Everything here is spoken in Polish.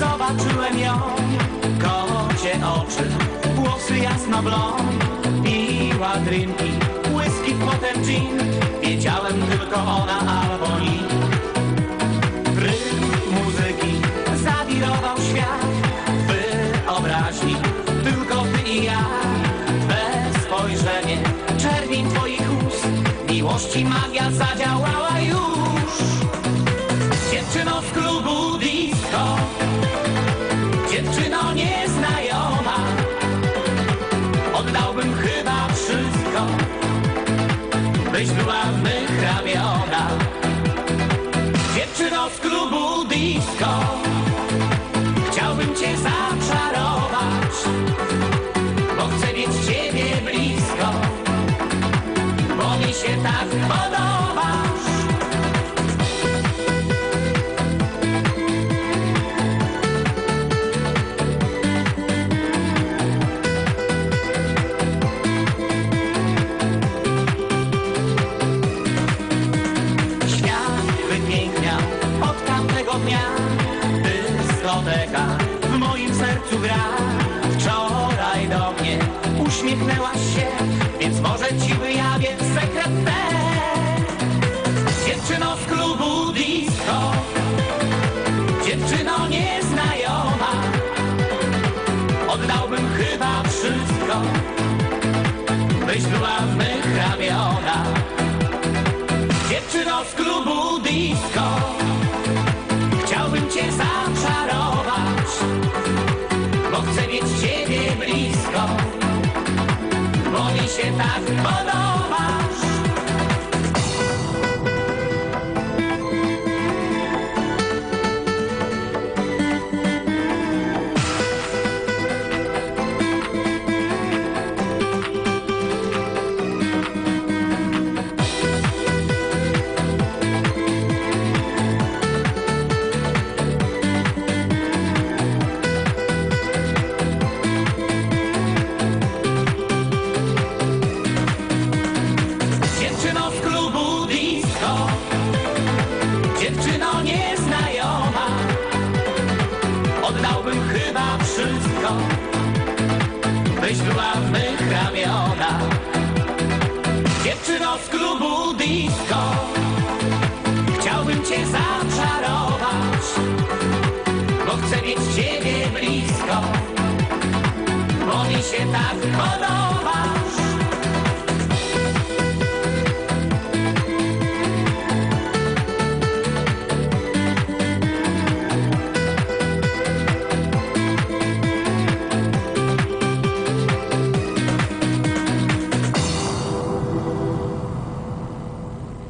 zobaczyłem ją Kocie oczy, włosy jasno blond Piła drinki, whisky, potem gin. Wiedziałem tylko ona albo Miłości magia zadziałała już. Dziewczyno z klubu disco. Dziewczyno nieznajoma. Oddałbym chyba wszystko Byś była w mych ramionach. Dziewczyno z klubu disco Dyskoteka w moim sercu gra. Wczoraj do mnie uśmiechnęłaś się Więc może ci wyjawię sekret ten. Dziewczyno z klubu disco Dziewczyno nieznajoma. Oddałbym chyba wszystko Byś była w mych ramionach. Dziewczyno z klubu disco Bo chcę mieć ciebie blisko. Bo mi się tak podobasz disco Chciałbym cię zaczarować Bo chcę mieć ciebie blisko. Bo mi się tak podoba